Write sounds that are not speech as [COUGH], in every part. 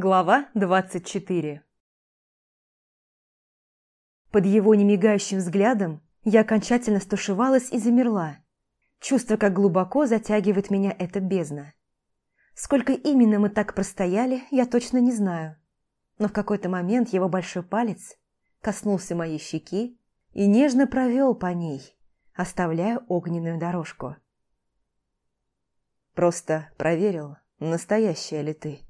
Глава 24 Под его немигающим взглядом я окончательно стушевалась и замерла, чувствуя, как глубоко затягивает меня эта бездна. Сколько именно мы так простояли, я точно не знаю, но в какой-то момент его большой палец коснулся моей щеки и нежно провел по ней, оставляя огненную дорожку. Просто проверил, настоящая ли ты.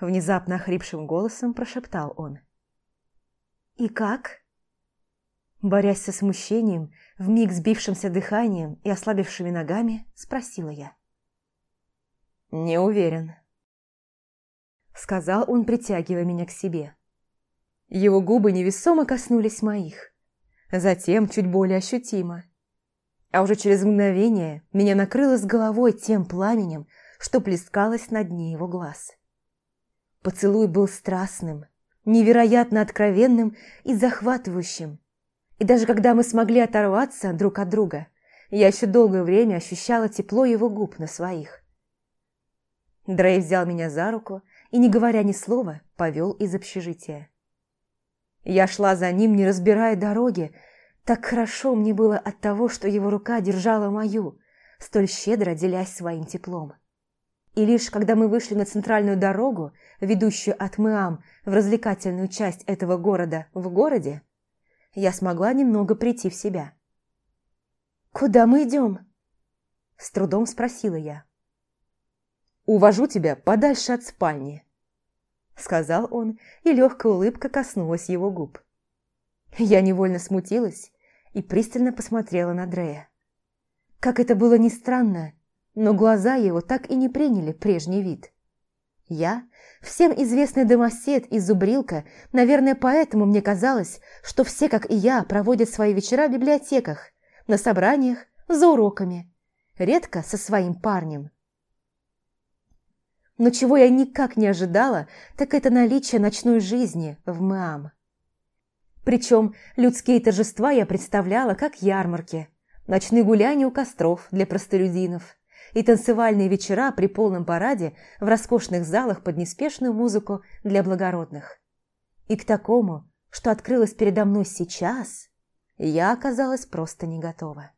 Внезапно охрипшим голосом прошептал он. «И как?» Борясь со смущением, вмиг сбившимся дыханием и ослабевшими ногами, спросила я. «Не уверен», — сказал он, притягивая меня к себе. Его губы невесомо коснулись моих, затем чуть более ощутимо. А уже через мгновение меня накрыло с головой тем пламенем, что плескалось на дне его глаз. Поцелуй был страстным, невероятно откровенным и захватывающим. И даже когда мы смогли оторваться друг от друга, я еще долгое время ощущала тепло его губ на своих. Дрей взял меня за руку и, не говоря ни слова, повел из общежития. Я шла за ним, не разбирая дороги, так хорошо мне было от того, что его рука держала мою, столь щедро делясь своим теплом. И лишь когда мы вышли на центральную дорогу, ведущую от Мыам в развлекательную часть этого города в городе, я смогла немного прийти в себя. «Куда мы идем?» С трудом спросила я. «Увожу тебя подальше от спальни», сказал он, и легкая улыбка коснулась его губ. Я невольно смутилась и пристально посмотрела на Дрея. Как это было ни странно, но глаза его так и не приняли прежний вид. Я, всем известный домосед и зубрилка, наверное, поэтому мне казалось, что все, как и я, проводят свои вечера в библиотеках, на собраниях, за уроками, редко со своим парнем. Но чего я никак не ожидала, так это наличие ночной жизни в Мэам. Причем людские торжества я представляла как ярмарки, ночные гуляния у костров для простолюдинов и танцевальные вечера при полном параде в роскошных залах под неспешную музыку для благородных. И к такому, что открылось передо мной сейчас, я оказалась просто не готова.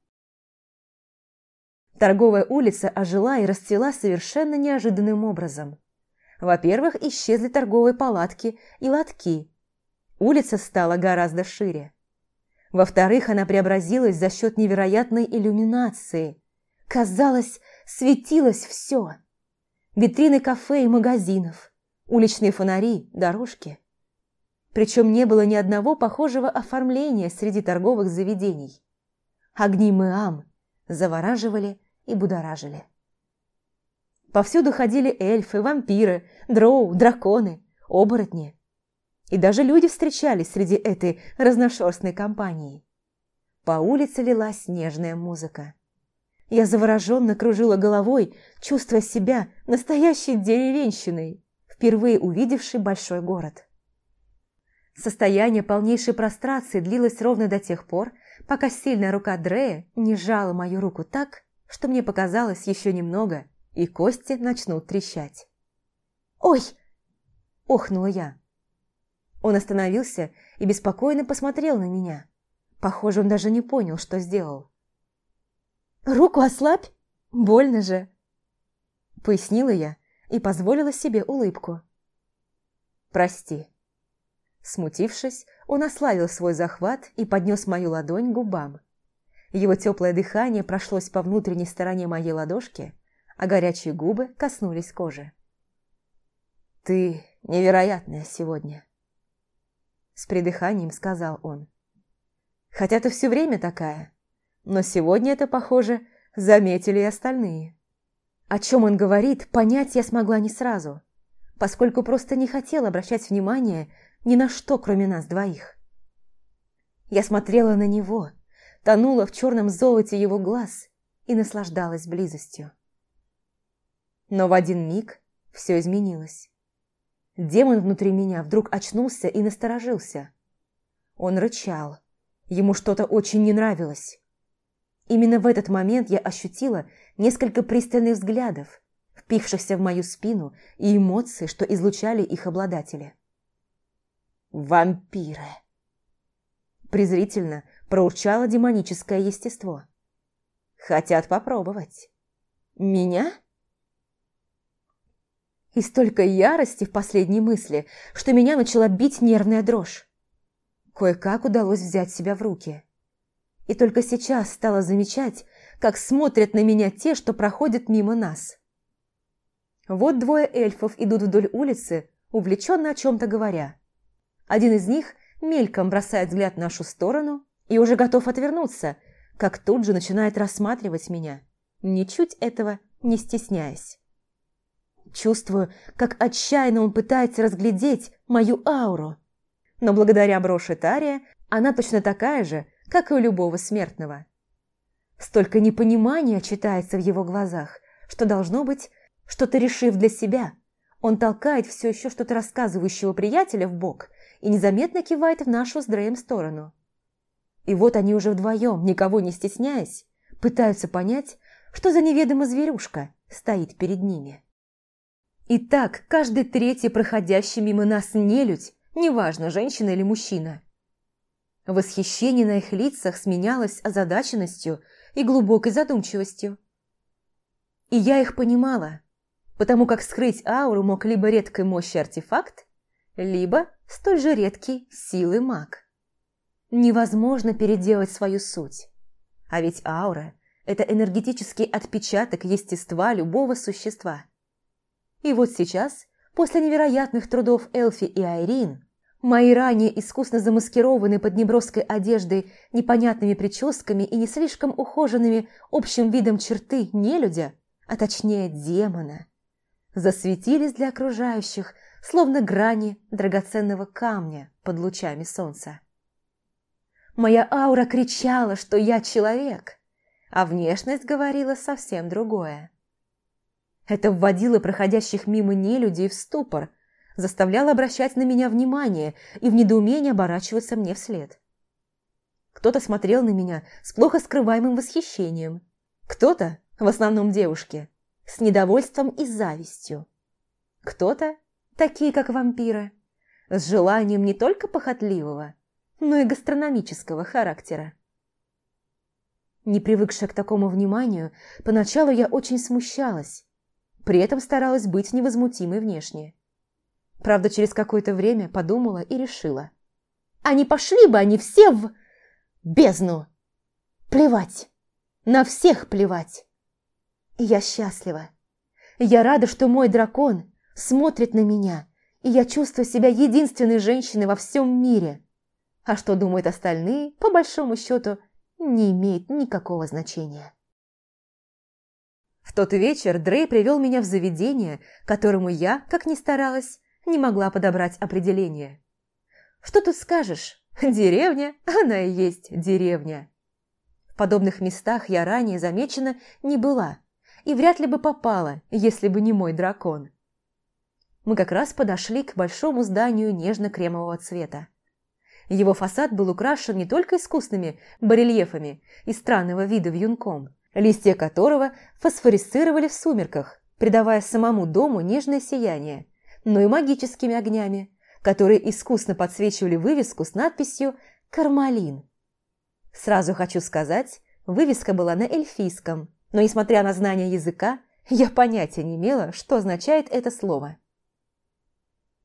Торговая улица ожила и расцвела совершенно неожиданным образом. Во-первых, исчезли торговые палатки и лотки. Улица стала гораздо шире. Во-вторых, она преобразилась за счет невероятной иллюминации. Казалось, светилось все. Витрины кафе и магазинов, уличные фонари, дорожки. Причем не было ни одного похожего оформления среди торговых заведений. Огни Мэам завораживали и будоражили. Повсюду ходили эльфы, вампиры, дроу, драконы, оборотни. И даже люди встречались среди этой разношерстной компании. По улице лилась снежная музыка. Я завороженно кружила головой, чувствуя себя настоящей деревенщиной, впервые увидевшей большой город. Состояние полнейшей прострации длилось ровно до тех пор, пока сильная рука Дрея не сжала мою руку так, что мне показалось еще немного, и кости начнут трещать. «Ой!» – охнула я. Он остановился и беспокойно посмотрел на меня. Похоже, он даже не понял, что сделал. «Руку ослабь? Больно же!» Пояснила я и позволила себе улыбку. «Прости». Смутившись, он ослабил свой захват и поднес мою ладонь губам. Его теплое дыхание прошлось по внутренней стороне моей ладошки, а горячие губы коснулись кожи. «Ты невероятная сегодня», — с придыханием сказал он. «Хотя ты все время такая, но сегодня это, похоже, заметили и остальные». О чем он говорит, понять я смогла не сразу, поскольку просто не хотела обращать внимание ни на что, кроме нас двоих. Я смотрела на него — тонула в черном золоте его глаз и наслаждалась близостью. Но в один миг все изменилось. Демон внутри меня вдруг очнулся и насторожился. Он рычал. Ему что-то очень не нравилось. Именно в этот момент я ощутила несколько пристальных взглядов, впившихся в мою спину, и эмоции, что излучали их обладатели. «Вампиры!» Презрительно проурчало демоническое естество. «Хотят попробовать. Меня?» И столько ярости в последней мысли, что меня начала бить нервная дрожь. Кое-как удалось взять себя в руки. И только сейчас стала замечать, как смотрят на меня те, что проходят мимо нас. Вот двое эльфов идут вдоль улицы, увлеченно о чем-то говоря. Один из них мельком бросает взгляд в нашу сторону и уже готов отвернуться, как тут же начинает рассматривать меня, ничуть этого не стесняясь. Чувствую, как отчаянно он пытается разглядеть мою ауру. Но благодаря броши Тария она точно такая же, как и у любого смертного. Столько непонимания читается в его глазах, что должно быть, что-то решив для себя, он толкает все еще что-то рассказывающего приятеля в бок и незаметно кивает в нашу с Дреем сторону. И вот они уже вдвоем, никого не стесняясь, пытаются понять, что за неведомая зверюшка стоит перед ними. И так каждый третий проходящий мимо нас нелюдь, неважно, женщина или мужчина. Восхищение на их лицах сменялось озадаченностью и глубокой задумчивостью. И я их понимала, потому как скрыть ауру мог либо редкой мощи артефакт, либо столь же редкий силы маг. Невозможно переделать свою суть. А ведь аура – это энергетический отпечаток естества любого существа – и вот сейчас, после невероятных трудов Элфи и Айрин, мои ранее искусно замаскированные под неброской одеждой непонятными прическами и не слишком ухоженными общим видом черты нелюдя, а точнее демона, засветились для окружающих, словно грани драгоценного камня под лучами солнца. Моя аура кричала, что я человек, а внешность говорила совсем другое. Это вводило проходящих мимо нелюдей в ступор, заставляло обращать на меня внимание и в недоумении оборачиваться мне вслед. Кто-то смотрел на меня с плохо скрываемым восхищением, кто-то, в основном девушки, с недовольством и завистью. Кто-то, такие как вампиры, с желанием не только похотливого, но и гастрономического характера. Не привыкшая к такому вниманию, поначалу я очень смущалась, при этом старалась быть невозмутимой внешне. Правда, через какое-то время подумала и решила. Не пошли бы они все в... бездну! Плевать! На всех плевать! И я счастлива. Я рада, что мой дракон смотрит на меня, и я чувствую себя единственной женщиной во всем мире. А что думают остальные, по большому счету, не имеет никакого значения. В тот вечер Дрей привел меня в заведение, которому я, как ни старалась, не могла подобрать определение. Что тут скажешь? Деревня, она и есть деревня. В подобных местах я ранее замечена не была и вряд ли бы попала, если бы не мой дракон. Мы как раз подошли к большому зданию нежно-кремового цвета. Его фасад был украшен не только искусными барельефами и странного вида вьюнком – листья которого фосфорисцировали в сумерках, придавая самому дому нежное сияние, но и магическими огнями, которые искусно подсвечивали вывеску с надписью «Кармалин». Сразу хочу сказать, вывеска была на эльфийском, но, несмотря на знание языка, я понятия не имела, что означает это слово.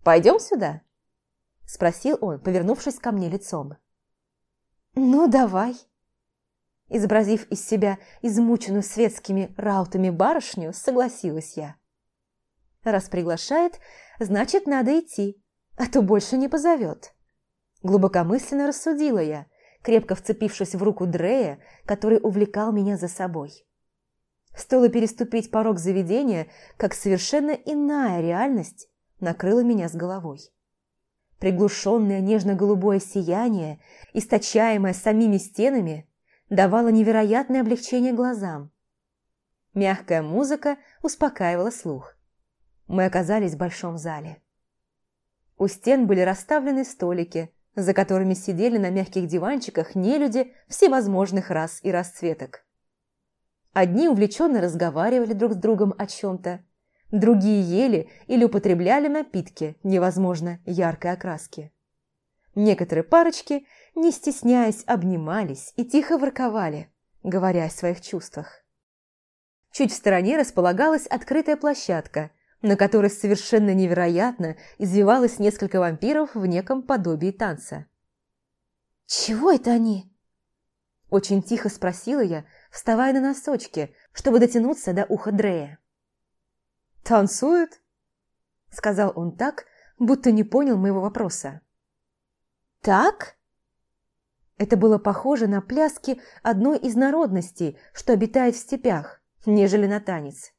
«Пойдем сюда?» – спросил он, повернувшись ко мне лицом. «Ну, давай», Изобразив из себя измученную светскими раутами барышню, согласилась я. Раз приглашает, значит, надо идти, а то больше не позовет. Глубокомысленно рассудила я, крепко вцепившись в руку Дрея, который увлекал меня за собой. Стоило переступить порог заведения, как совершенно иная реальность накрыла меня с головой. Приглушенное нежно-голубое сияние, источаемое самими стенами, давала невероятное облегчение глазам. Мягкая музыка успокаивала слух. Мы оказались в большом зале. У стен были расставлены столики, за которыми сидели на мягких диванчиках нелюди всевозможных рас и расцветок. Одни увлеченно разговаривали друг с другом о чем-то, Другие ели или употребляли напитки невозможно яркой окраски. Некоторые парочки, не стесняясь, обнимались и тихо ворковали, говоря о своих чувствах. Чуть в стороне располагалась открытая площадка, на которой совершенно невероятно извивалось несколько вампиров в неком подобии танца. «Чего это они?» Очень тихо спросила я, вставая на носочки, чтобы дотянуться до уха Дрея. «Танцуют?» – сказал он так, будто не понял моего вопроса. «Так?» Это было похоже на пляски одной из народностей, что обитает в степях, нежели на танец.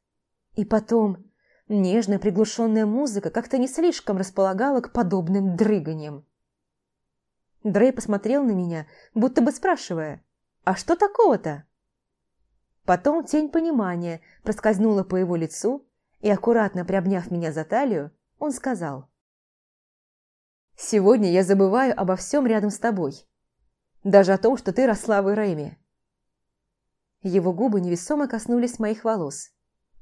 И потом, нежная приглушенная музыка как-то не слишком располагала к подобным дрыганиям. Дрей посмотрел на меня, будто бы спрашивая, «А что такого-то?» Потом тень понимания проскользнула по его лицу, и, аккуратно приобняв меня за талию, он сказал. «Сегодня я забываю обо всем рядом с тобой. Даже о том, что ты росла в Иреме». Его губы невесомо коснулись моих волос,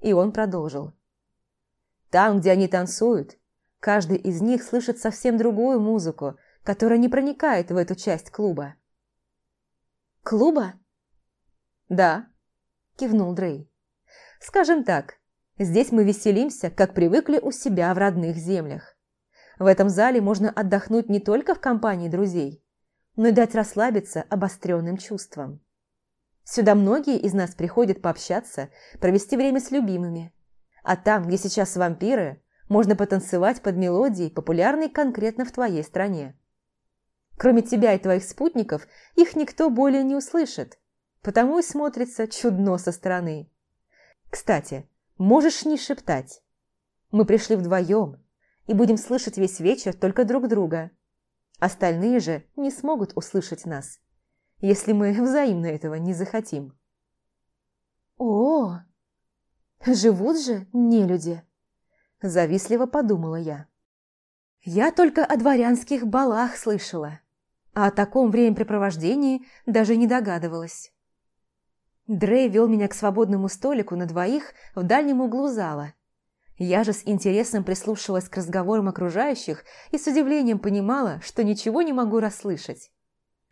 и он продолжил. «Там, где они танцуют, каждый из них слышит совсем другую музыку, которая не проникает в эту часть клуба». «Клуба?» «Да», – кивнул Дрей. «Скажем так, Здесь мы веселимся, как привыкли у себя в родных землях. В этом зале можно отдохнуть не только в компании друзей, но и дать расслабиться обостренным чувствам. Сюда многие из нас приходят пообщаться, провести время с любимыми. А там, где сейчас вампиры, можно потанцевать под мелодии, популярной конкретно в твоей стране. Кроме тебя и твоих спутников, их никто более не услышит, потому и смотрится чудно со стороны. Кстати, Можешь не шептать. Мы пришли вдвоем и будем слышать весь вечер только друг друга. Остальные же не смогут услышать нас, если мы [LAUGHS] взаимно этого не захотим. О, живут же не люди, завистливо подумала я. Я только о дворянских балах слышала, а о таком времяпрепровождении даже не догадывалась. Дрей вел меня к свободному столику на двоих в дальнем углу зала. Я же с интересом прислушивалась к разговорам окружающих и с удивлением понимала, что ничего не могу расслышать.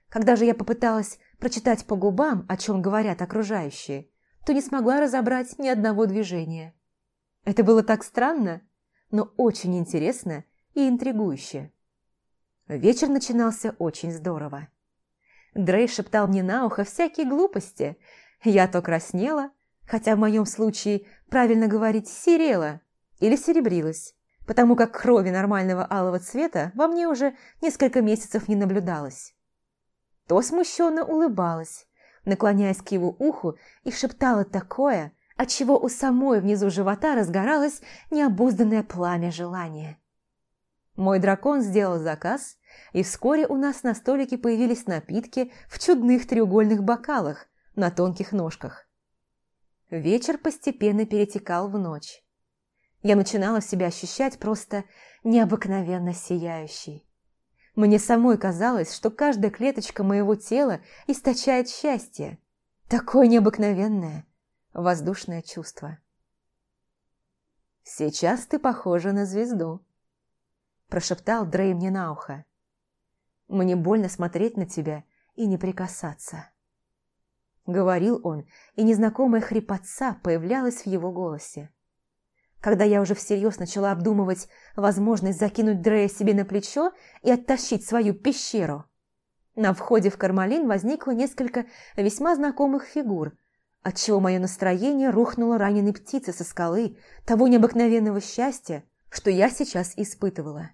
Когда же я попыталась прочитать по губам, о чем говорят окружающие, то не смогла разобрать ни одного движения. Это было так странно, но очень интересно и интригующе. Вечер начинался очень здорово. Дрей шептал мне на ухо всякие глупости – я то краснела, хотя в моем случае правильно говорить серела или серебрилась, потому как крови нормального алого цвета во мне уже несколько месяцев не наблюдалось. То смущенно улыбалась, наклоняясь к его уху и шептала такое, отчего у самой внизу живота разгоралось необузданное пламя желания. Мой дракон сделал заказ, и вскоре у нас на столике появились напитки в чудных треугольных бокалах, на тонких ножках. Вечер постепенно перетекал в ночь. Я начинала себя ощущать просто необыкновенно сияющей. Мне самой казалось, что каждая клеточка моего тела источает счастье. Такое необыкновенное, воздушное чувство. «Сейчас ты похожа на звезду», – прошептал Дрей мне на ухо. «Мне больно смотреть на тебя и не прикасаться». – говорил он, и незнакомая хрипотца появлялась в его голосе. Когда я уже всерьез начала обдумывать возможность закинуть Дрея себе на плечо и оттащить свою пещеру, на входе в Кармалин возникло несколько весьма знакомых фигур, отчего мое настроение рухнуло раненой птицы со скалы того необыкновенного счастья, что я сейчас испытывала.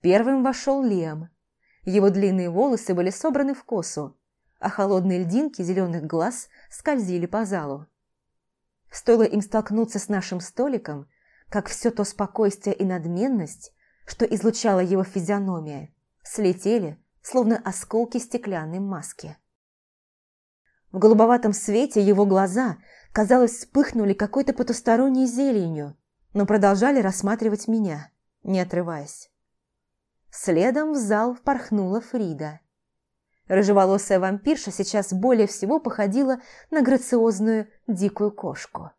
Первым вошел Лиам. Его длинные волосы были собраны в косу, а холодные льдинки зеленых глаз скользили по залу. Стоило им столкнуться с нашим столиком, как все то спокойствие и надменность, что излучала его физиономия, слетели, словно осколки стеклянной маски. В голубоватом свете его глаза, казалось, вспыхнули какой-то потусторонней зеленью, но продолжали рассматривать меня, не отрываясь. Следом в зал впорхнула Фрида. Рыжеволосая вампирша сейчас более всего походила на грациозную дикую кошку.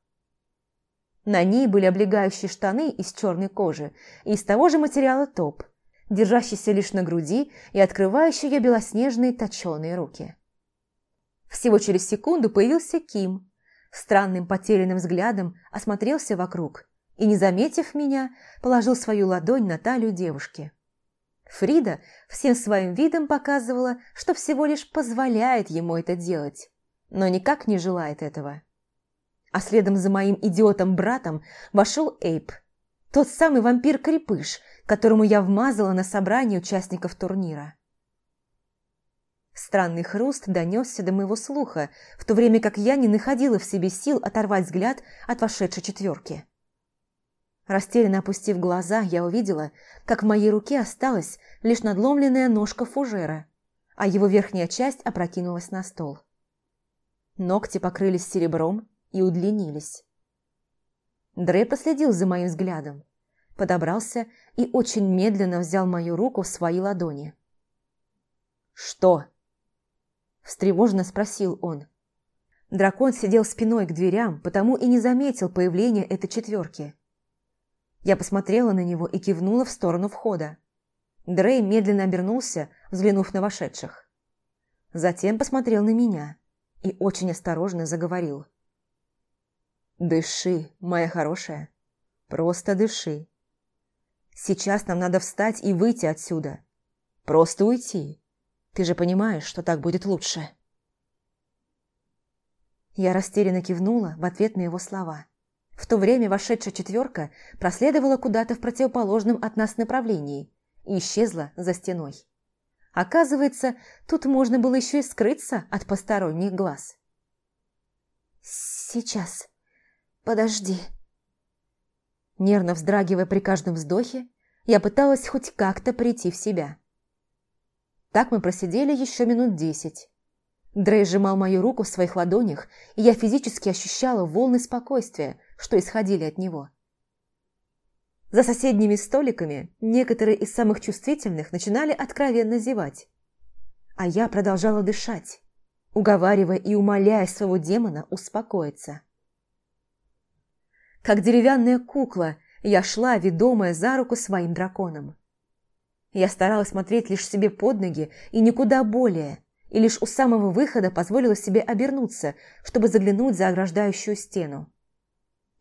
На ней были облегающие штаны из черной кожи и из того же материала топ, держащийся лишь на груди и открывающий ее белоснежные точеные руки. Всего через секунду появился Ким, странным потерянным взглядом осмотрелся вокруг и, не заметив меня, положил свою ладонь на талию девушки. Фрида всем своим видом показывала, что всего лишь позволяет ему это делать, но никак не желает этого. А следом за моим идиотом-братом вошел Эйп, тот самый вампир-крепыш, которому я вмазала на собрании участников турнира. Странный хруст донесся до моего слуха, в то время как я не находила в себе сил оторвать взгляд от вошедшей четверки. Растерянно опустив глаза, я увидела, как в моей руке осталась лишь надломленная ножка фужера, а его верхняя часть опрокинулась на стол. Ногти покрылись серебром, и удлинились. Дрей последил за моим взглядом, подобрался и очень медленно взял мою руку в свои ладони. «Что?» – встревоженно спросил он. Дракон сидел спиной к дверям, потому и не заметил появления этой четверки. Я посмотрела на него и кивнула в сторону входа. Дрей медленно обернулся, взглянув на вошедших. Затем посмотрел на меня и очень осторожно заговорил. Дыши, моя хорошая. Просто дыши. Сейчас нам надо встать и выйти отсюда. Просто уйти. Ты же понимаешь, что так будет лучше. Я растерянно кивнула в ответ на его слова. В то время вошедшая четверка проследовала куда-то в противоположном от нас направлении и исчезла за стеной. Оказывается, тут можно было еще и скрыться от посторонних глаз. «Сейчас», «Подожди». Нервно вздрагивая при каждом вздохе, я пыталась хоть как-то прийти в себя. Так мы просидели еще минут десять. Дрей сжимал мою руку в своих ладонях, и я физически ощущала волны спокойствия, что исходили от него. За соседними столиками некоторые из самых чувствительных начинали откровенно зевать. А я продолжала дышать, уговаривая и умоляя своего демона успокоиться. Как деревянная кукла, я шла, ведомая за руку своим драконом. Я старалась смотреть лишь себе под ноги и никуда более, и лишь у самого выхода позволила себе обернуться, чтобы заглянуть за ограждающую стену.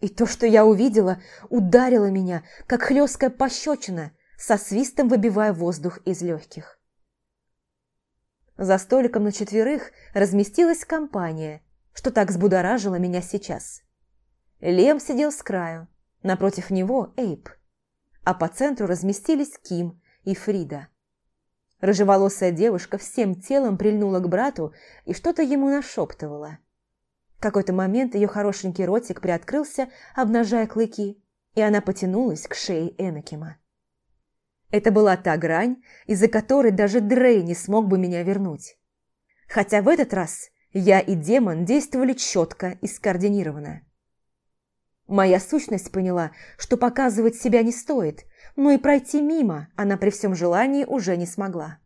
И то, что я увидела, ударило меня, как хлесткая пощечина, со свистом выбивая воздух из легких. За столиком на четверых разместилась компания, что так взбудоражило меня сейчас. Лем сидел с краю, напротив него Эйп, а по центру разместились Ким и Фрида. Рыжеволосая девушка всем телом прильнула к брату и что-то ему нашептывала. В какой-то момент ее хорошенький ротик приоткрылся, обнажая клыки, и она потянулась к шее Энакима. Это была та грань, из-за которой даже Дрей не смог бы меня вернуть. Хотя в этот раз я и демон действовали четко и скоординированно. Моя сущность поняла, что показывать себя не стоит, но и пройти мимо она при всем желании уже не смогла.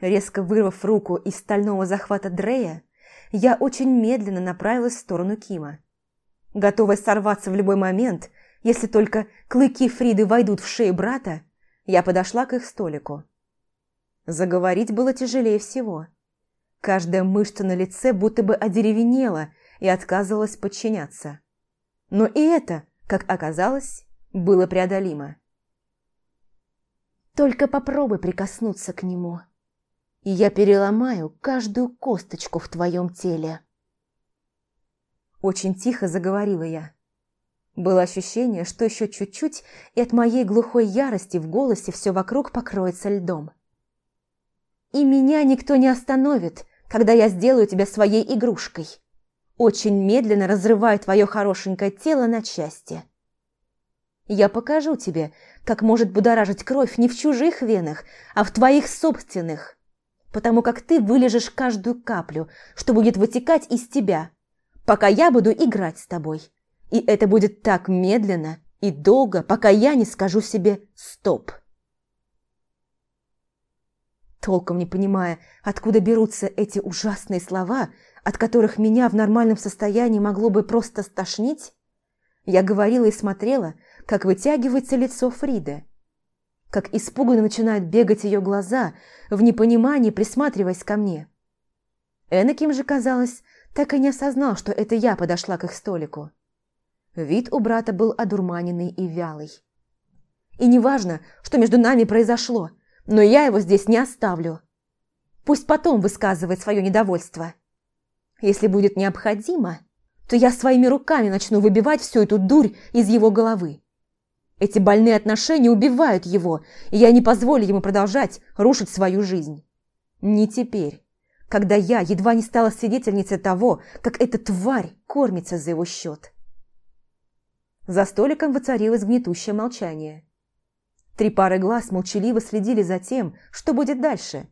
Резко вырвав руку из стального захвата Дрея, я очень медленно направилась в сторону Кима. Готовая сорваться в любой момент, если только клыки Фриды войдут в шею брата, я подошла к их столику. Заговорить было тяжелее всего. Каждая мышца на лице будто бы одеревенела и отказывалась подчиняться. Но и это, как оказалось, было преодолимо. Только попробуй прикоснуться к нему, и я переломаю каждую косточку в твоем теле. Очень тихо заговорила я. Было ощущение, что еще чуть-чуть, и от моей глухой ярости в голосе все вокруг покроется льдом. И меня никто не остановит, когда я сделаю тебя своей игрушкой очень медленно разрываю твое хорошенькое тело на части. Я покажу тебе, как может будоражить кровь не в чужих венах, а в твоих собственных, потому как ты вылежешь каждую каплю, что будет вытекать из тебя, пока я буду играть с тобой. И это будет так медленно и долго, пока я не скажу себе «стоп». Толком не понимая, откуда берутся эти ужасные слова – от которых меня в нормальном состоянии могло бы просто стошнить, Я говорила и смотрела, как вытягивается лицо Фриды, как испуганно начинают бегать ее глаза, в непонимании присматриваясь ко мне. Энаким же, казалось, так и не осознал, что это я подошла к их столику. Вид у брата был одурманенный и вялый. И неважно, что между нами произошло, но я его здесь не оставлю. Пусть потом высказывает свое недовольство. Если будет необходимо, то я своими руками начну выбивать всю эту дурь из его головы. Эти больные отношения убивают его, и я не позволю ему продолжать рушить свою жизнь. Не теперь, когда я едва не стала свидетельницей того, как эта тварь кормится за его счет. За столиком воцарилось гнетущее молчание. Три пары глаз молчаливо следили за тем, что будет дальше,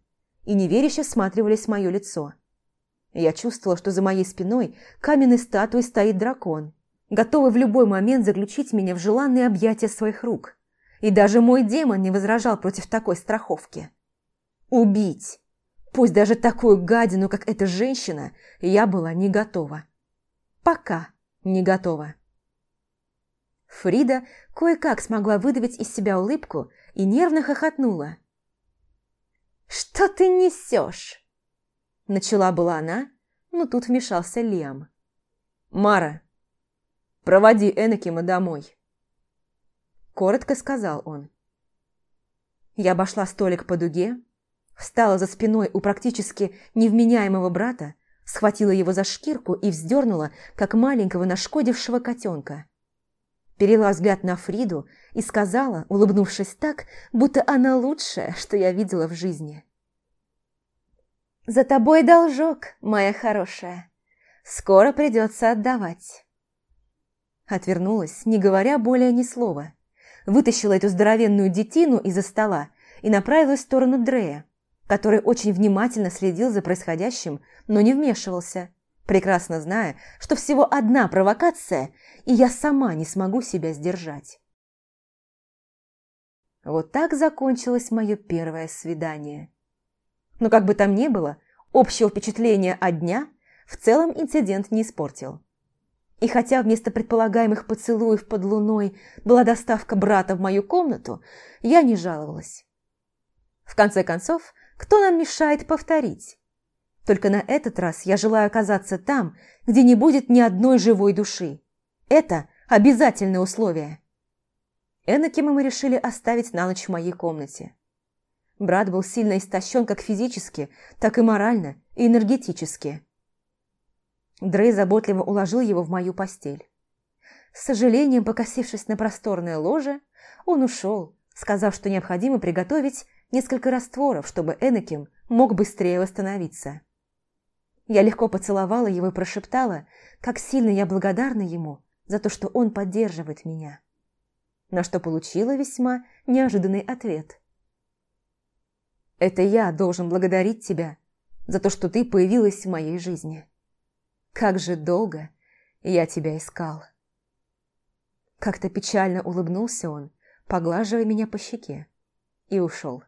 и неверяще всматривались в мое лицо. Я чувствовала, что за моей спиной каменной статуей стоит дракон, готовый в любой момент заключить меня в желанные объятия своих рук. И даже мой демон не возражал против такой страховки. Убить! Пусть даже такую гадину, как эта женщина, я была не готова. Пока не готова. Фрида кое-как смогла выдавить из себя улыбку и нервно хохотнула. «Что ты несешь?» Начала была она, но тут вмешался Лиам. «Мара, проводи Энакима домой», – коротко сказал он. Я обошла столик по дуге, встала за спиной у практически невменяемого брата, схватила его за шкирку и вздернула, как маленького нашкодившего котенка. Перела взгляд на Фриду и сказала, улыбнувшись так, будто она лучшая, что я видела в жизни. «За тобой должок, моя хорошая. Скоро придется отдавать». Отвернулась, не говоря более ни слова. Вытащила эту здоровенную детину из-за стола и направилась в сторону Дрея, который очень внимательно следил за происходящим, но не вмешивался, прекрасно зная, что всего одна провокация, и я сама не смогу себя сдержать. Вот так закончилось мое первое свидание. Но как бы там ни было, общего впечатления от дня в целом инцидент не испортил. И хотя вместо предполагаемых поцелуев под луной была доставка брата в мою комнату, я не жаловалась. В конце концов, кто нам мешает повторить? Только на этот раз я желаю оказаться там, где не будет ни одной живой души. Это обязательное условие. Энакима мы решили оставить на ночь в моей комнате. Брат был сильно истощен как физически, так и морально и энергетически. Дрей заботливо уложил его в мою постель. С сожалением, покосившись на просторное ложе, он ушел, сказав, что необходимо приготовить несколько растворов, чтобы Энаким мог быстрее восстановиться. Я легко поцеловала его и прошептала, как сильно я благодарна ему за то, что он поддерживает меня. На что получила весьма неожиданный ответ. «Это я должен благодарить тебя за то, что ты появилась в моей жизни. Как же долго я тебя искал». Как-то печально улыбнулся он, поглаживая меня по щеке, и ушел.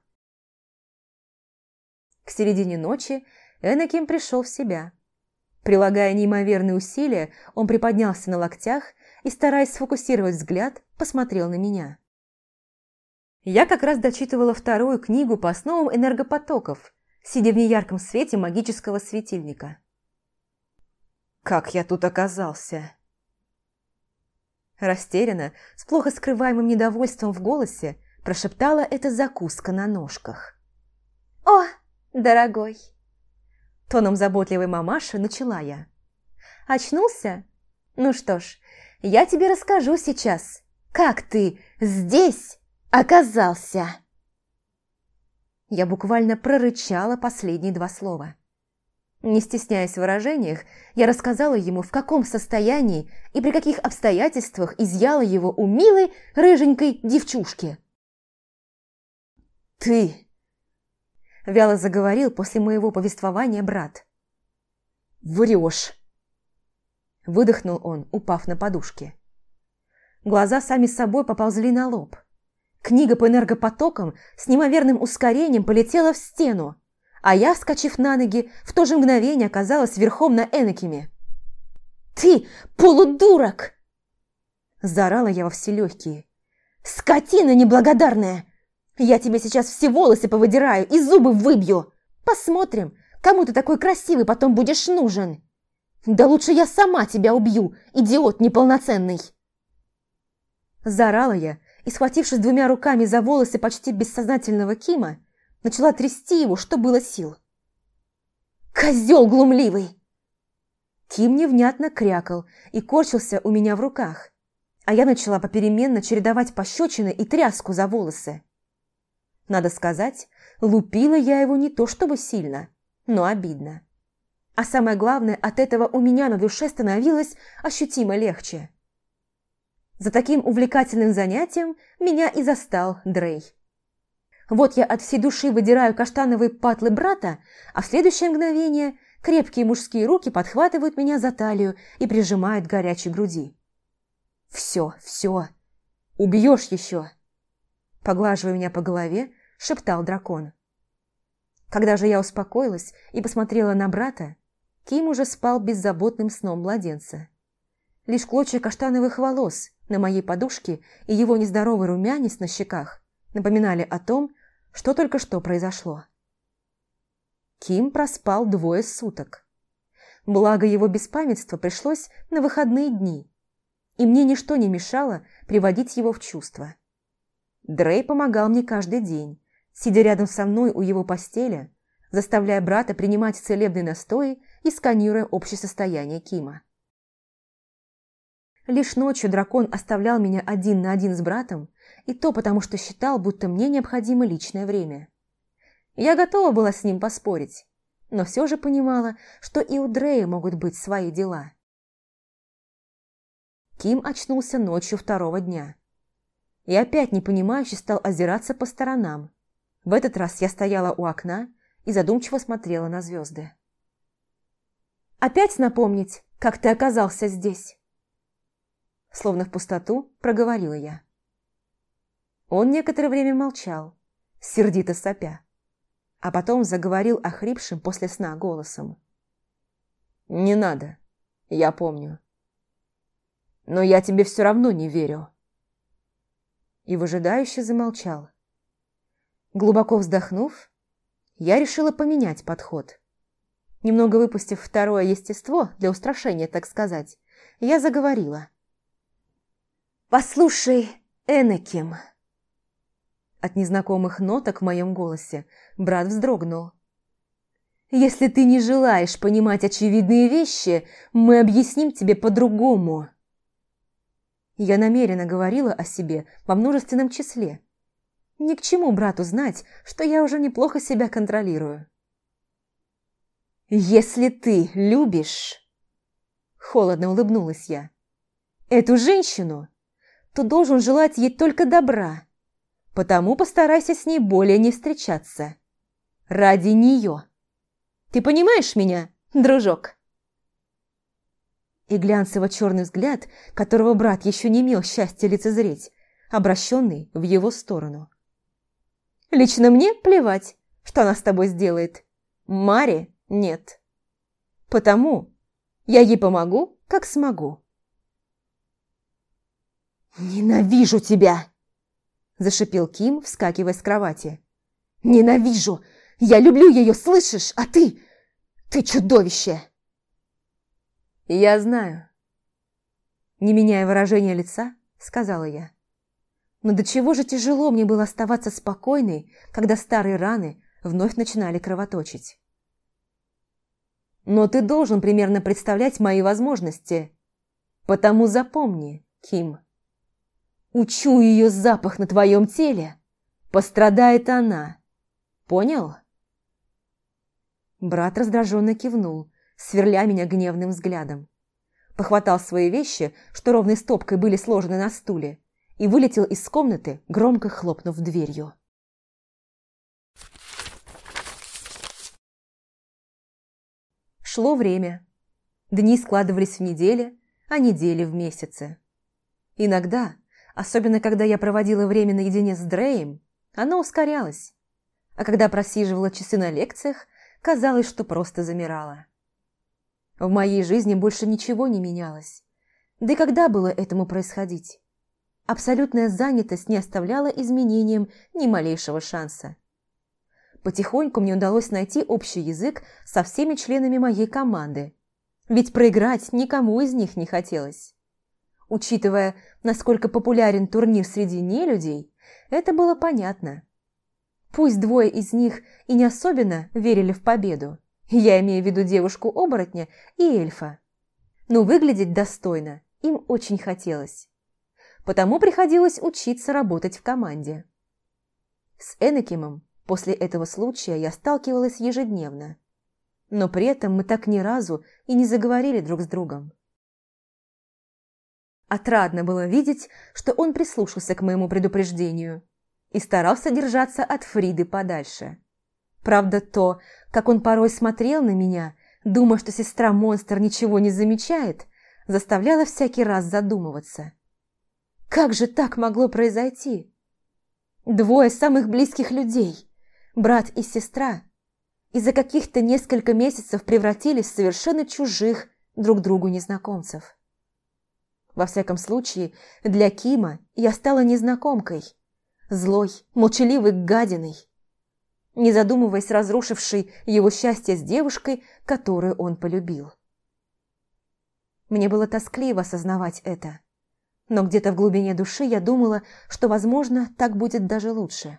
К середине ночи Энаким пришел в себя. Прилагая неимоверные усилия, он приподнялся на локтях и, стараясь сфокусировать взгляд, посмотрел на меня. Я как раз дочитывала вторую книгу по основам энергопотоков, сидя в неярком свете магического светильника. «Как я тут оказался?» Растерянно, с плохо скрываемым недовольством в голосе, прошептала эта закуска на ножках. «О, дорогой!» Тоном заботливой мамаши начала я. «Очнулся? Ну что ж, я тебе расскажу сейчас, как ты здесь оказался!» Я буквально прорычала последние два слова. Не стесняясь в выражениях, я рассказала ему, в каком состоянии и при каких обстоятельствах изъяла его у милой рыженькой девчушки. «Ты – вяло заговорил после моего повествования брат. «Врешь!» – выдохнул он, упав на подушке. Глаза сами собой поползли на лоб. Книга по энергопотокам с неимоверным ускорением полетела в стену, а я, вскочив на ноги, в то же мгновение оказалась верхом на Энакиме. «Ты полудурок!» Заорала я во все легкие. «Скотина неблагодарная! Я тебе сейчас все волосы повыдираю и зубы выбью! Посмотрим, кому ты такой красивый потом будешь нужен! Да лучше я сама тебя убью, идиот неполноценный!» Заорала я и, схватившись двумя руками за волосы почти бессознательного Кима, начала трясти его, что было сил. «Козел глумливый!» Ким невнятно крякал и корчился у меня в руках, а я начала попеременно чередовать пощечины и тряску за волосы. Надо сказать, лупила я его не то чтобы сильно, но обидно. А самое главное, от этого у меня на душе становилось ощутимо легче. За таким увлекательным занятием меня и застал Дрей. Вот я от всей души выдираю каштановые патлы брата, а в следующее мгновение – Крепкие мужские руки подхватывают меня за талию и прижимают к горячей груди. «Все, все, убьешь еще!» Поглаживая меня по голове, шептал дракон. Когда же я успокоилась и посмотрела на брата, Ким уже спал беззаботным сном младенца. Лишь клочья каштановых волос на моей подушке и его нездоровый румянец на щеках напоминали о том, что только что произошло. Ким проспал двое суток. Благо его беспамятство пришлось на выходные дни, и мне ничто не мешало приводить его в чувство. Дрей помогал мне каждый день, сидя рядом со мной у его постели, заставляя брата принимать целебные настои и сканируя общее состояние Кима. Лишь ночью дракон оставлял меня один на один с братом, и то потому, что считал, будто мне необходимо личное время. Я готова была с ним поспорить, но все же понимала, что и у Дрея могут быть свои дела. Ким очнулся ночью второго дня. И опять непонимающе стал озираться по сторонам. В этот раз я стояла у окна и задумчиво смотрела на звезды. «Опять напомнить, как ты оказался здесь?» Словно в пустоту проговорила я. Он некоторое время молчал, сердито сопя а потом заговорил охрипшим после сна голосом. «Не надо, я помню. Но я тебе все равно не верю». И выжидающе замолчал. Глубоко вздохнув, я решила поменять подход. Немного выпустив второе естество для устрашения, так сказать, я заговорила. «Послушай, Энаким!» От незнакомых ноток в моем голосе брат вздрогнул. «Если ты не желаешь понимать очевидные вещи, мы объясним тебе по-другому». Я намеренно говорила о себе во множественном числе. Ни к чему брату знать, что я уже неплохо себя контролирую. «Если ты любишь...» Холодно улыбнулась я. «Эту женщину, то должен желать ей только добра» потому постарайся с ней более не встречаться. Ради нее. Ты понимаешь меня, дружок?» И глянцево-черный взгляд, которого брат еще не имел счастья лицезреть, обращенный в его сторону. «Лично мне плевать, что она с тобой сделает. Маре нет. Потому я ей помогу, как смогу». «Ненавижу тебя!» Зашипел Ким, вскакивая с кровати. «Ненавижу! Я люблю ее, слышишь? А ты... ты чудовище!» «Я знаю». Не меняя выражения лица, сказала я. Но до чего же тяжело мне было оставаться спокойной, когда старые раны вновь начинали кровоточить. Но ты должен примерно представлять мои возможности. Потому запомни, Ким. Учу ее запах на твоем теле, пострадает она. Понял? Брат раздраженно кивнул, сверля меня гневным взглядом. Похватал свои вещи, что ровной стопкой были сложены на стуле, и вылетел из комнаты, громко хлопнув дверью. Шло время. Дни складывались в недели, а недели в месяцы. Иногда Особенно, когда я проводила время наедине с Дреем, оно ускорялось. А когда просиживала часы на лекциях, казалось, что просто замирала. В моей жизни больше ничего не менялось. Да и когда было этому происходить? Абсолютная занятость не оставляла изменениям ни малейшего шанса. Потихоньку мне удалось найти общий язык со всеми членами моей команды, ведь проиграть никому из них не хотелось. Учитывая, насколько популярен турнир среди нелюдей, это было понятно. Пусть двое из них и не особенно верили в победу, я имею в виду девушку-оборотня и эльфа, но выглядеть достойно им очень хотелось. Потому приходилось учиться работать в команде. С Энакимом после этого случая я сталкивалась ежедневно. Но при этом мы так ни разу и не заговорили друг с другом. Отрадно было видеть, что он прислушался к моему предупреждению и старался держаться от Фриды подальше. Правда, то, как он порой смотрел на меня, думая, что сестра-монстр ничего не замечает, заставляло всякий раз задумываться. Как же так могло произойти? Двое самых близких людей, брат и сестра, из-за каких-то несколько месяцев превратились в совершенно чужих друг другу незнакомцев. Во всяком случае, для Кима я стала незнакомкой, злой, молчаливой гадиной, не задумываясь разрушившей его счастье с девушкой, которую он полюбил. Мне было тоскливо осознавать это, но где-то в глубине души я думала, что, возможно, так будет даже лучше.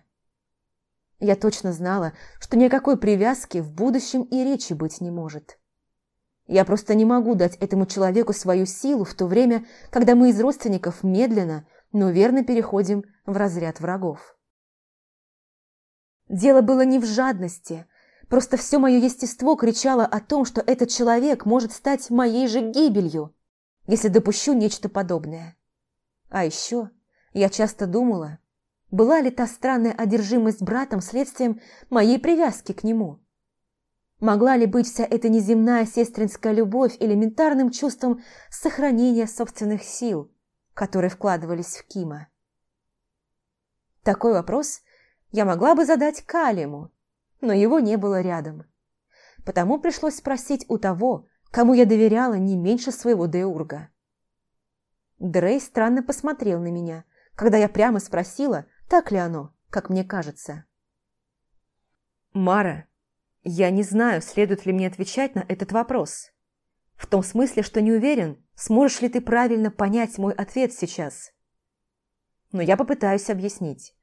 Я точно знала, что никакой привязки в будущем и речи быть не может. Я просто не могу дать этому человеку свою силу в то время, когда мы из родственников медленно, но верно переходим в разряд врагов. Дело было не в жадности, просто все мое естество кричало о том, что этот человек может стать моей же гибелью, если допущу нечто подобное. А еще я часто думала, была ли та странная одержимость братом следствием моей привязки к нему? Могла ли быть вся эта неземная сестринская любовь элементарным чувством сохранения собственных сил, которые вкладывались в Кима? Такой вопрос я могла бы задать Калиму, но его не было рядом. Потому пришлось спросить у того, кому я доверяла не меньше своего Деурга. Дрей странно посмотрел на меня, когда я прямо спросила, так ли оно, как мне кажется? «Мара, я не знаю, следует ли мне отвечать на этот вопрос. В том смысле, что не уверен, сможешь ли ты правильно понять мой ответ сейчас. Но я попытаюсь объяснить.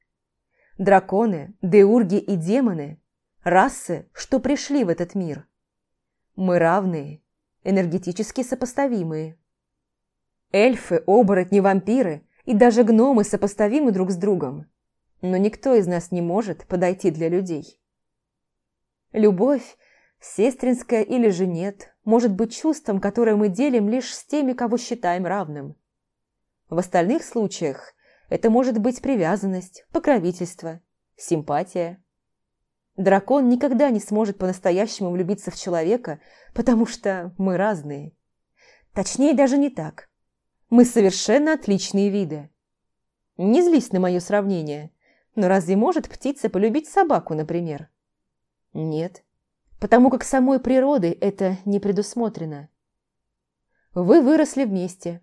Драконы, деурги и демоны – расы, что пришли в этот мир. Мы равные, энергетически сопоставимые. Эльфы, оборотни, вампиры и даже гномы сопоставимы друг с другом но никто из нас не может подойти для людей. Любовь, сестринская или же нет, может быть чувством, которое мы делим лишь с теми, кого считаем равным. В остальных случаях это может быть привязанность, покровительство, симпатия. Дракон никогда не сможет по-настоящему влюбиться в человека, потому что мы разные. Точнее, даже не так. Мы совершенно отличные виды. Не злись на мое сравнение. Но разве может птица полюбить собаку, например? Нет, потому как самой природой это не предусмотрено. Вы выросли вместе.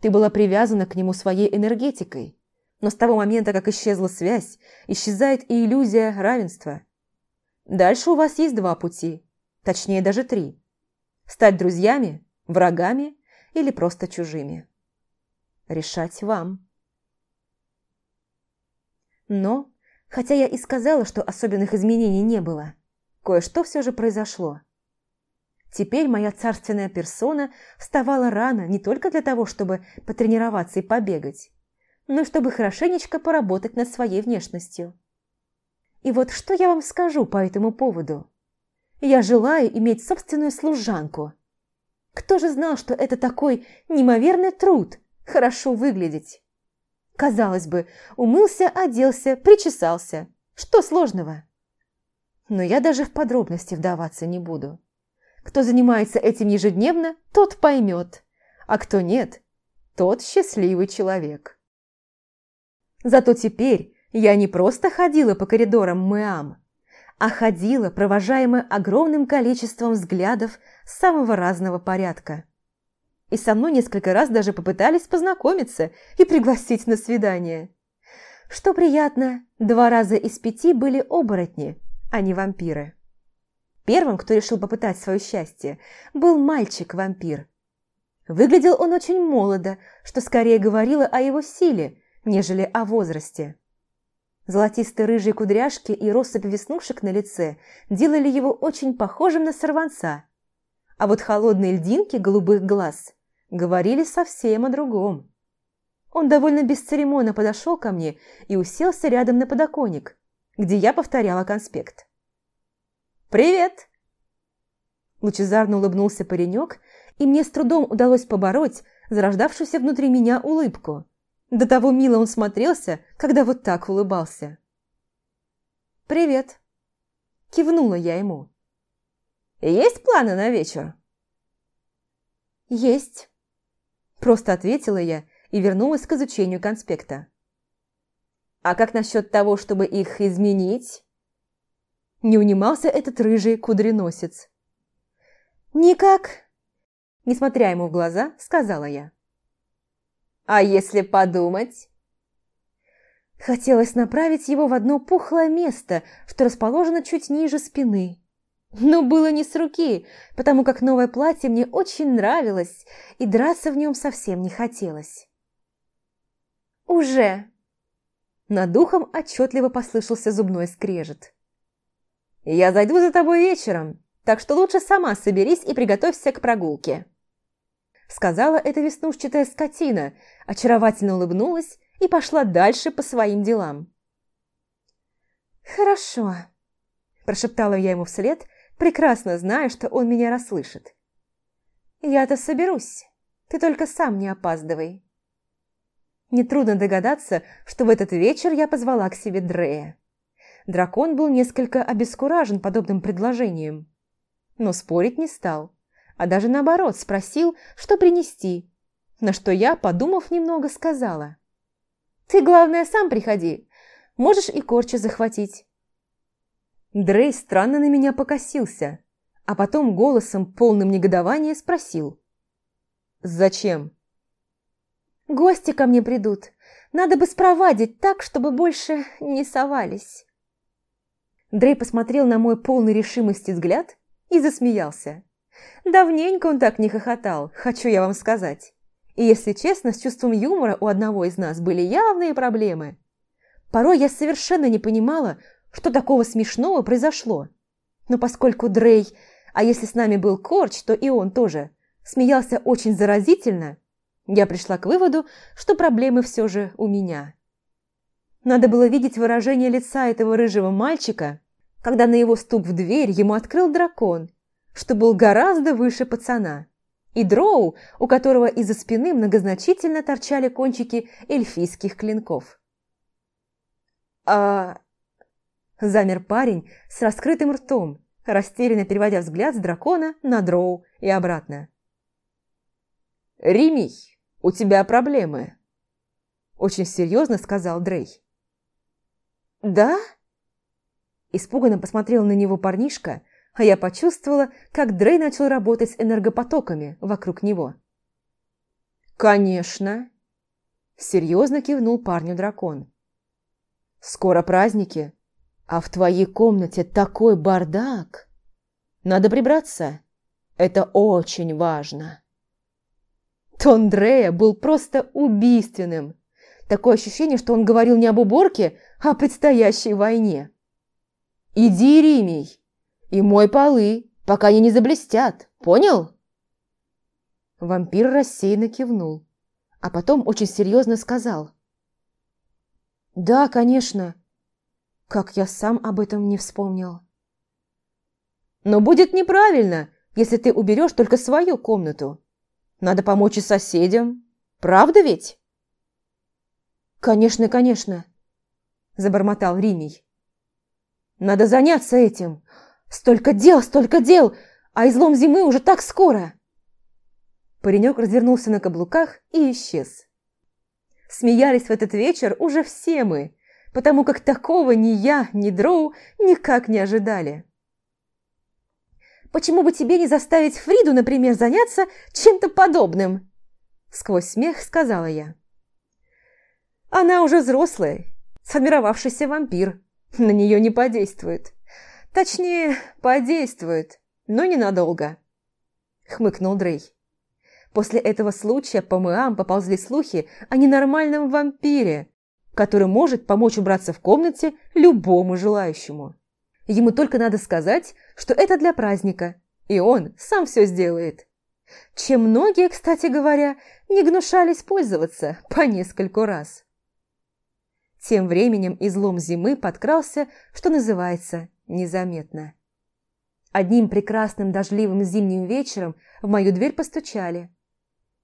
Ты была привязана к нему своей энергетикой. Но с того момента, как исчезла связь, исчезает и иллюзия равенства. Дальше у вас есть два пути, точнее даже три. Стать друзьями, врагами или просто чужими. Решать вам. Но, хотя я и сказала, что особенных изменений не было, кое-что все же произошло. Теперь моя царственная персона вставала рано не только для того, чтобы потренироваться и побегать, но и чтобы хорошенечко поработать над своей внешностью. И вот что я вам скажу по этому поводу. Я желаю иметь собственную служанку. Кто же знал, что это такой неимоверный труд – хорошо выглядеть? Казалось бы, умылся, оделся, причесался. Что сложного? Но я даже в подробности вдаваться не буду. Кто занимается этим ежедневно, тот поймет, а кто нет, тот счастливый человек. Зато теперь я не просто ходила по коридорам Мэам, а ходила, провожаемая огромным количеством взглядов самого разного порядка. И со мной несколько раз даже попытались познакомиться и пригласить на свидание. Что приятно, два раза из пяти были оборотни, а не вампиры. Первым, кто решил попытать свое счастье, был мальчик-вампир. Выглядел он очень молодо, что скорее говорило о его силе, нежели о возрасте. Золотистые рыжие кудряшки и россыпь веснушек на лице делали его очень похожим на сорванца. А вот холодные льдинки голубых глаз говорили совсем о другом. Он довольно бесцеремонно подошел ко мне и уселся рядом на подоконник, где я повторяла конспект. «Привет!» Лучезарно улыбнулся паренек, и мне с трудом удалось побороть зарождавшуюся внутри меня улыбку. До того мило он смотрелся, когда вот так улыбался. «Привет!» – кивнула я ему. «Есть планы на вечер?» «Есть!» – просто ответила я и вернулась к изучению конспекта. «А как насчет того, чтобы их изменить?» Не унимался этот рыжий кудреносец. «Никак!» Несмотря ему в глаза, сказала я. А если подумать? Хотелось направить его в одно пухлое место, что расположено чуть ниже спины. Но было не с руки, потому как новое платье мне очень нравилось, и драться в нем совсем не хотелось. «Уже!» Над духом отчетливо послышался зубной скрежет. «Я зайду за тобой вечером, так что лучше сама соберись и приготовься к прогулке» сказала эта веснушчатая скотина, очаровательно улыбнулась и пошла дальше по своим делам. «Хорошо», – прошептала я ему вслед, прекрасно зная, что он меня расслышит. «Я-то соберусь, ты только сам не опаздывай». Нетрудно догадаться, что в этот вечер я позвала к себе Дрея. Дракон был несколько обескуражен подобным предложением, но спорить не стал а даже наоборот спросил, что принести, на что я, подумав немного, сказала. «Ты, главное, сам приходи, можешь и корча захватить». Дрей странно на меня покосился, а потом голосом, полным негодования, спросил. «Зачем?» «Гости ко мне придут. Надо бы спровадить так, чтобы больше не совались». Дрей посмотрел на мой полный решимости взгляд и засмеялся. Давненько он так не хохотал, хочу я вам сказать. И, если честно, с чувством юмора у одного из нас были явные проблемы. Порой я совершенно не понимала, что такого смешного произошло. Но поскольку Дрей, а если с нами был Корч, то и он тоже, смеялся очень заразительно, я пришла к выводу, что проблемы все же у меня. Надо было видеть выражение лица этого рыжего мальчика, когда на его стук в дверь ему открыл дракон – что был гораздо выше пацана, и дроу, у которого из-за спины многозначительно торчали кончики эльфийских клинков. «А...» Замер парень с раскрытым ртом, растерянно переводя взгляд с дракона на дроу и обратно. «Римий, у тебя проблемы», – очень серьезно сказал Дрей. «Да?» Испуганно посмотрел на него парнишка, а я почувствовала, как Дрей начал работать с энергопотоками вокруг него. «Конечно!» – серьезно кивнул парню дракон. «Скоро праздники, а в твоей комнате такой бардак! Надо прибраться, это очень важно!» Тон Дрея был просто убийственным. Такое ощущение, что он говорил не об уборке, а о предстоящей войне. «Иди, Римий, и мой полы, пока они не заблестят, понял?» Вампир рассеянно кивнул, а потом очень серьезно сказал. «Да, конечно. Как я сам об этом не вспомнил». «Но будет неправильно, если ты уберешь только свою комнату. Надо помочь и соседям. Правда ведь?» «Конечно, конечно», – забормотал Римий. «Надо заняться этим. «Столько дел, столько дел! А излом зимы уже так скоро!» Паренек развернулся на каблуках и исчез. Смеялись в этот вечер уже все мы, потому как такого ни я, ни Дроу никак не ожидали. Почему бы тебе не заставить Фриду, например, заняться чем-то подобным?» Сквозь смех сказала я. «Она уже взрослая, сформировавшийся вампир. На нее не подействует. Точнее, подействует, но ненадолго», — хмыкнул Дрей. После этого случая по Мэам поползли слухи о ненормальном вампире, который может помочь убраться в комнате любому желающему. Ему только надо сказать, что это для праздника, и он сам все сделает. Чем многие, кстати говоря, не гнушались пользоваться по нескольку раз. Тем временем излом зимы подкрался, что называется, незаметно. Одним прекрасным дождливым зимним вечером в мою дверь постучали.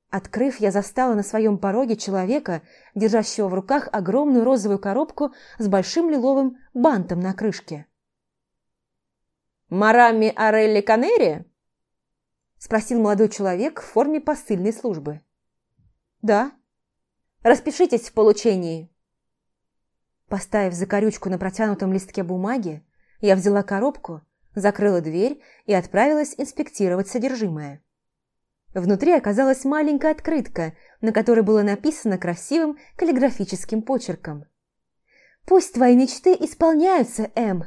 Открыв, я застала на своем пороге человека, держащего в руках огромную розовую коробку с большим лиловым бантом на крышке. «Марами Орелли Канери?» – спросил молодой человек в форме посыльной службы. «Да». «Распишитесь в получении». Поставив закорючку на протянутом листке бумаги, я взяла коробку, закрыла дверь и отправилась инспектировать содержимое. Внутри оказалась маленькая открытка, на которой было написано красивым каллиграфическим почерком. «Пусть твои мечты исполняются, Эм.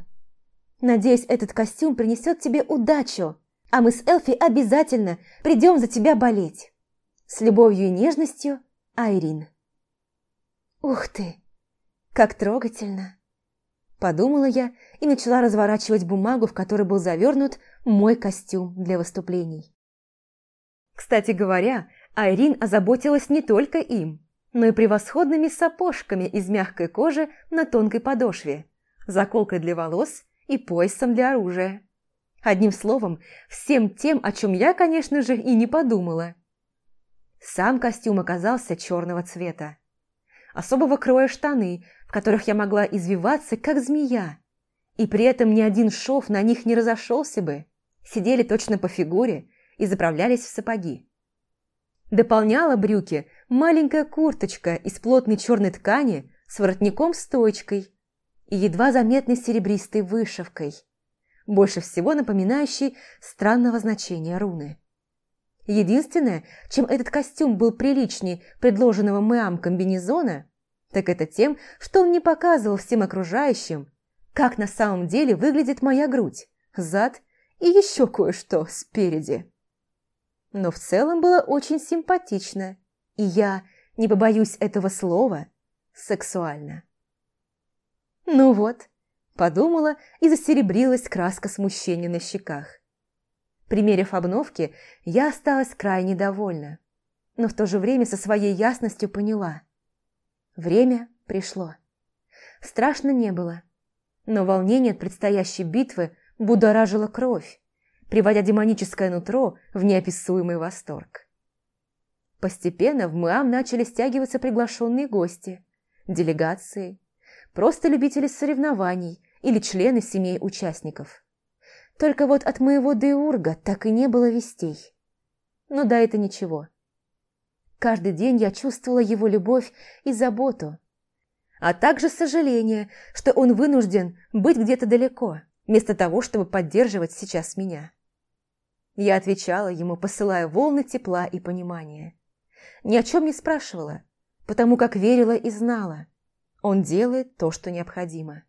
Надеюсь, этот костюм принесет тебе удачу, а мы с Элфи обязательно придем за тебя болеть. С любовью и нежностью, Айрин». «Ух ты, как трогательно!» Подумала я и начала разворачивать бумагу, в которой был завернут мой костюм для выступлений. Кстати говоря, Айрин озаботилась не только им, но и превосходными сапожками из мягкой кожи на тонкой подошве, заколкой для волос и поясом для оружия. Одним словом, всем тем, о чем я, конечно же, и не подумала. Сам костюм оказался черного цвета. Особого кроя штаны, в которых я могла извиваться, как змея. И при этом ни один шов на них не разошелся бы. Сидели точно по фигуре, и заправлялись в сапоги. Дополняла брюки маленькая курточка из плотной черной ткани с воротником-стоечкой и едва заметной серебристой вышивкой, больше всего напоминающей странного значения руны. Единственное, чем этот костюм был приличней предложенного Мэам комбинезона, так это тем, что он не показывал всем окружающим, как на самом деле выглядит моя грудь, зад и еще кое-что спереди но в целом было очень симпатично, и я, не побоюсь этого слова, сексуально. Ну вот, подумала и засеребрилась краска смущения на щеках. Примерив обновки, я осталась крайне довольна, но в то же время со своей ясностью поняла. Время пришло. Страшно не было, но волнение от предстоящей битвы будоражило кровь, приводя демоническое нутро в неописуемый восторг. Постепенно в МАМ начали стягиваться приглашенные гости, делегации, просто любители соревнований или члены семей участников. Только вот от моего Деурга так и не было вестей. Но да, это ничего. Каждый день я чувствовала его любовь и заботу, а также сожаление, что он вынужден быть где-то далеко, вместо того, чтобы поддерживать сейчас меня. Я отвечала ему, посылая волны тепла и понимания. Ни о чем не спрашивала, потому как верила и знала. Он делает то, что необходимо.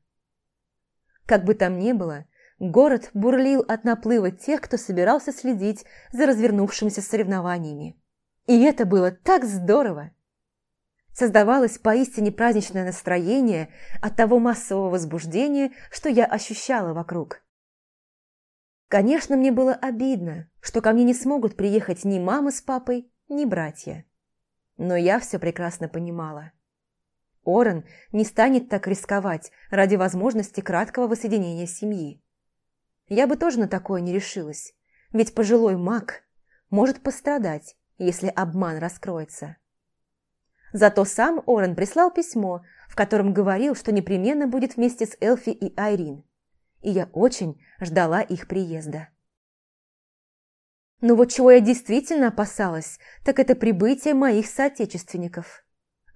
Как бы там ни было, город бурлил от наплыва тех, кто собирался следить за развернувшимися соревнованиями. И это было так здорово! Создавалось поистине праздничное настроение от того массового возбуждения, что я ощущала вокруг. Конечно, мне было обидно, что ко мне не смогут приехать ни мама с папой, ни братья. Но я все прекрасно понимала. Орен не станет так рисковать ради возможности краткого воссоединения семьи. Я бы тоже на такое не решилась, ведь пожилой маг может пострадать, если обман раскроется. Зато сам Орен прислал письмо, в котором говорил, что непременно будет вместе с Элфи и Айрин и я очень ждала их приезда. Но вот чего я действительно опасалась, так это прибытие моих соотечественников.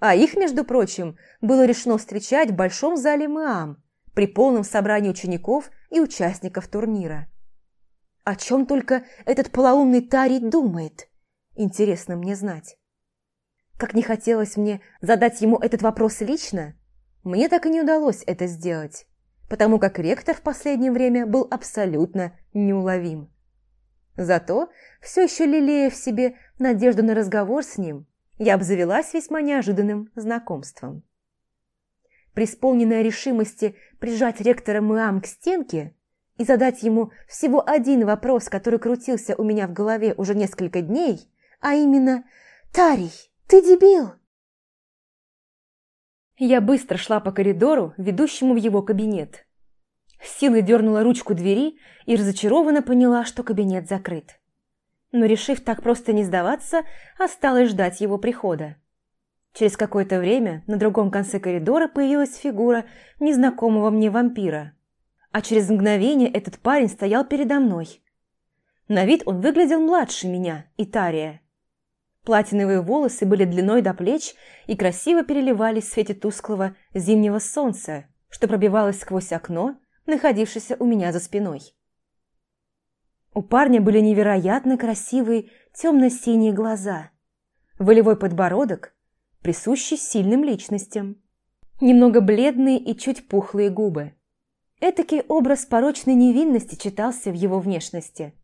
А их, между прочим, было решено встречать в большом зале МААМ при полном собрании учеников и участников турнира. О чем только этот полоумный Тарий думает? Интересно мне знать. Как не хотелось мне задать ему этот вопрос лично, мне так и не удалось это сделать, потому как ректор в последнее время был абсолютно неуловим. Зато, все еще лелея в себе надежду на разговор с ним, я обзавелась весьма неожиданным знакомством. Преисполненная решимости прижать ректора Муам к стенке и задать ему всего один вопрос, который крутился у меня в голове уже несколько дней, а именно «Тарий, ты дебил!» Я быстро шла по коридору, ведущему в его кабинет. Силой дернула ручку двери и разочарованно поняла, что кабинет закрыт. Но, решив так просто не сдаваться, осталось ждать его прихода. Через какое-то время на другом конце коридора появилась фигура незнакомого мне вампира. А через мгновение этот парень стоял передо мной. На вид он выглядел младше меня, Итария. Платиновые волосы были длиной до плеч и красиво переливались в свете тусклого зимнего солнца, что пробивалось сквозь окно, находившееся у меня за спиной. У парня были невероятно красивые темно-синие глаза, волевой подбородок, присущий сильным личностям, немного бледные и чуть пухлые губы. Этакий образ порочной невинности читался в его внешности.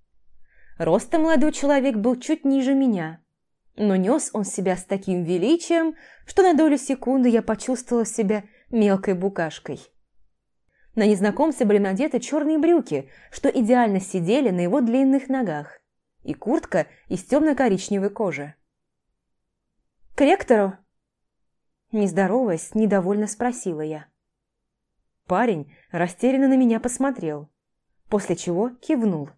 Ростом молодой человек был чуть ниже меня, но нес он себя с таким величием, что на долю секунды я почувствовала себя мелкой букашкой. На незнакомце были надеты черные брюки, что идеально сидели на его длинных ногах, и куртка из темно-коричневой кожи. «К ректору?» Не недовольно спросила я. Парень растерянно на меня посмотрел, после чего кивнул.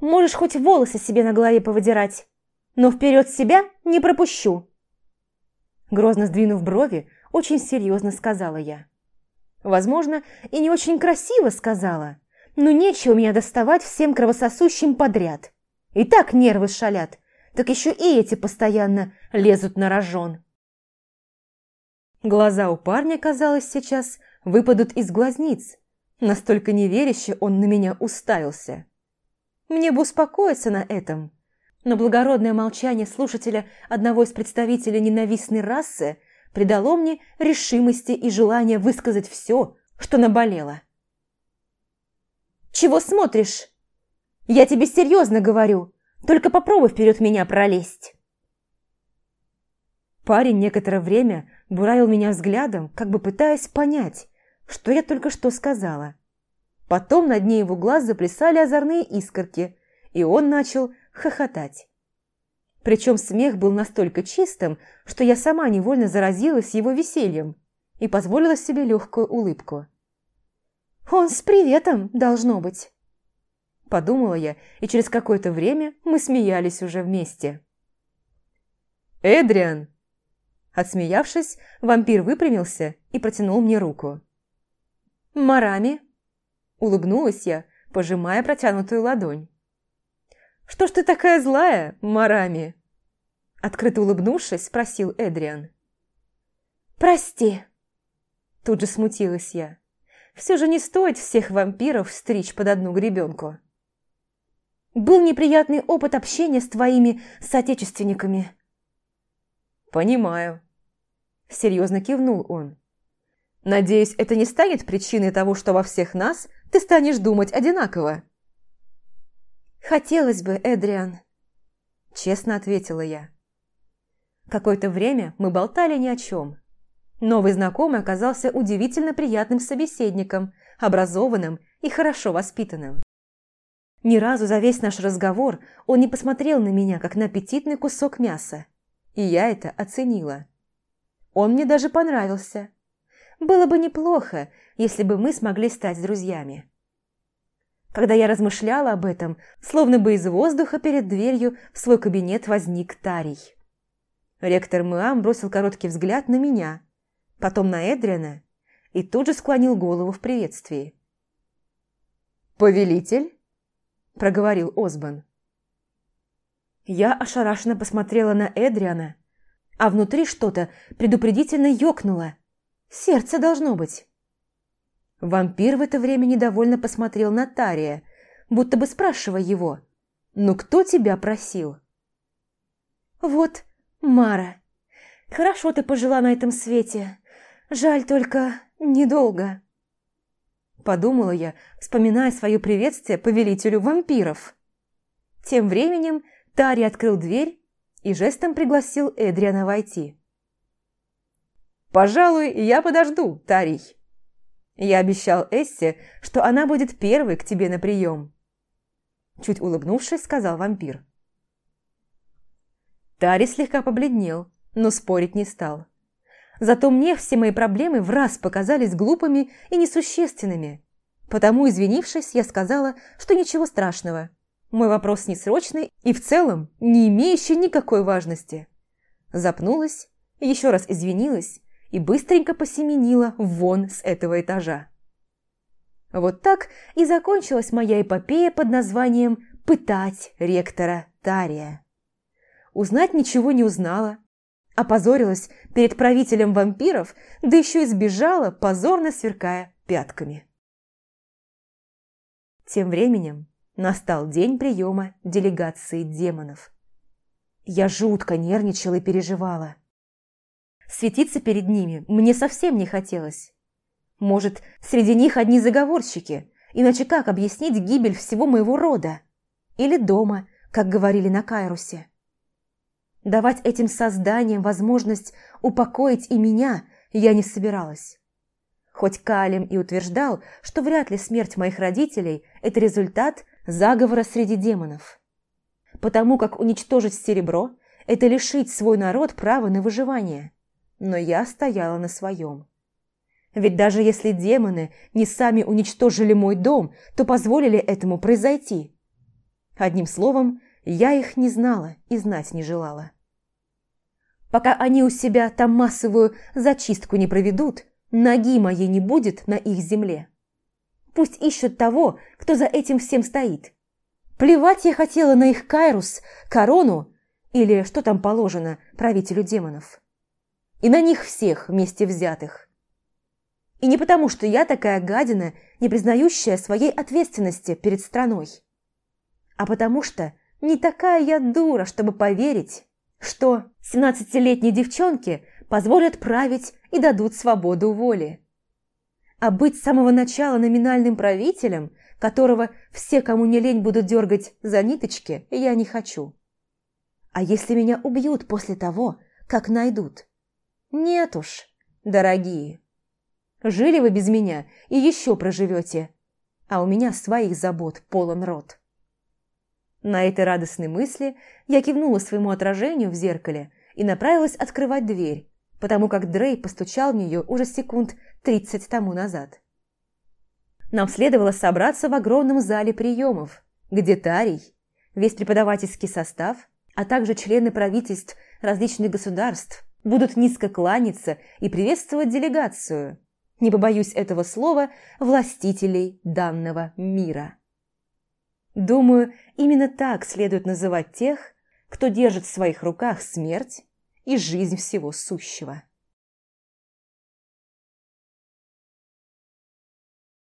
«Можешь хоть волосы себе на голове повыдирать, но вперед себя не пропущу!» Грозно сдвинув брови, очень серьезно сказала я. Возможно, и не очень красиво сказала, но нечего меня доставать всем кровососущим подряд. И так нервы шалят, так еще и эти постоянно лезут на рожон. Глаза у парня, казалось, сейчас выпадут из глазниц. Настолько неверяще он на меня уставился. Мне бы успокоиться на этом, но благородное молчание слушателя одного из представителей ненавистной расы – придало мне решимости и желание высказать все, что наболело. «Чего смотришь? Я тебе серьезно говорю, только попробуй вперед меня пролезть!» Парень некоторое время буравил меня взглядом, как бы пытаясь понять, что я только что сказала. Потом на дне его глаз заплясали озорные искорки, и он начал хохотать. Причем смех был настолько чистым, что я сама невольно заразилась его весельем и позволила себе легкую улыбку. «Он с приветом, должно быть!» Подумала я, и через какое-то время мы смеялись уже вместе. «Эдриан!» Отсмеявшись, вампир выпрямился и протянул мне руку. «Марами!» Улыбнулась я, пожимая протянутую ладонь. «Что ж ты такая злая, Марами?» Открыто улыбнувшись, спросил Эдриан. «Прости!» Тут же смутилась я. Все же не стоит всех вампиров стричь под одну гребенку. Был неприятный опыт общения с твоими соотечественниками. «Понимаю», – серьезно кивнул он. «Надеюсь, это не станет причиной того, что во всех нас ты станешь думать одинаково». «Хотелось бы, Эдриан», – честно ответила я. Какое-то время мы болтали ни о чем. Новый знакомый оказался удивительно приятным собеседником, образованным и хорошо воспитанным. Ни разу за весь наш разговор он не посмотрел на меня, как на аппетитный кусок мяса, и я это оценила. Он мне даже понравился. Было бы неплохо, если бы мы смогли стать друзьями. Когда я размышляла об этом, словно бы из воздуха перед дверью в свой кабинет возник Тарий. Ректор Муам бросил короткий взгляд на меня, потом на Эдриана и тут же склонил голову в приветствии. «Повелитель?» – проговорил Осбан. Я ошарашенно посмотрела на Эдриана, а внутри что-то предупредительно ёкнуло. Сердце должно быть. Вампир в это время недовольно посмотрел на Тария, будто бы спрашивая его, «Ну кто тебя просил?» «Вот, Мара, хорошо ты пожила на этом свете. Жаль только недолго». Подумала я, вспоминая свое приветствие повелителю вампиров. Тем временем Тари открыл дверь и жестом пригласил Эдриана войти. «Пожалуй, я подожду, Тарий». Я обещал Эссе, что она будет первой к тебе на прием. Чуть улыбнувшись, сказал вампир. Тари слегка побледнел, но спорить не стал. Зато мне все мои проблемы в раз показались глупыми и несущественными. Потому, извинившись, я сказала, что ничего страшного. Мой вопрос не срочный и в целом не имеющий никакой важности. Запнулась, еще раз извинилась и быстренько посеменила вон с этого этажа. Вот так и закончилась моя эпопея под названием «Пытать ректора Тария». Узнать ничего не узнала, опозорилась перед правителем вампиров, да еще и сбежала, позорно сверкая пятками. Тем временем настал день приема делегации демонов. Я жутко нервничала и переживала. Светиться перед ними мне совсем не хотелось. Может, среди них одни заговорщики, иначе как объяснить гибель всего моего рода? Или дома, как говорили на Кайрусе? Давать этим созданиям возможность упокоить и меня я не собиралась. Хоть Калим и утверждал, что вряд ли смерть моих родителей – это результат заговора среди демонов. Потому как уничтожить серебро – это лишить свой народ права на выживание – но я стояла на своем. Ведь даже если демоны не сами уничтожили мой дом, то позволили этому произойти. Одним словом, я их не знала и знать не желала. Пока они у себя там массовую зачистку не проведут, ноги моей не будет на их земле. Пусть ищут того, кто за этим всем стоит. Плевать я хотела на их кайрус, корону или что там положено правителю демонов и на них всех вместе взятых. И не потому, что я такая гадина, не признающая своей ответственности перед страной, а потому что не такая я дура, чтобы поверить, что 17-летней девчонке позволят править и дадут свободу воли. А быть с самого начала номинальным правителем, которого все, кому не лень, будут дергать за ниточки, я не хочу. А если меня убьют после того, как найдут? Нет уж, дорогие. Жили вы без меня и еще проживете, а у меня своих забот полон рот. На этой радостной мысли я кивнула своему отражению в зеркале и направилась открывать дверь, потому как Дрей постучал в нее уже секунд тридцать тому назад. Нам следовало собраться в огромном зале приемов, где Тарий, весь преподавательский состав, а также члены правительств различных государств будут низко кланяться и приветствовать делегацию, не побоюсь этого слова, властителей данного мира. Думаю, именно так следует называть тех, кто держит в своих руках смерть и жизнь всего сущего.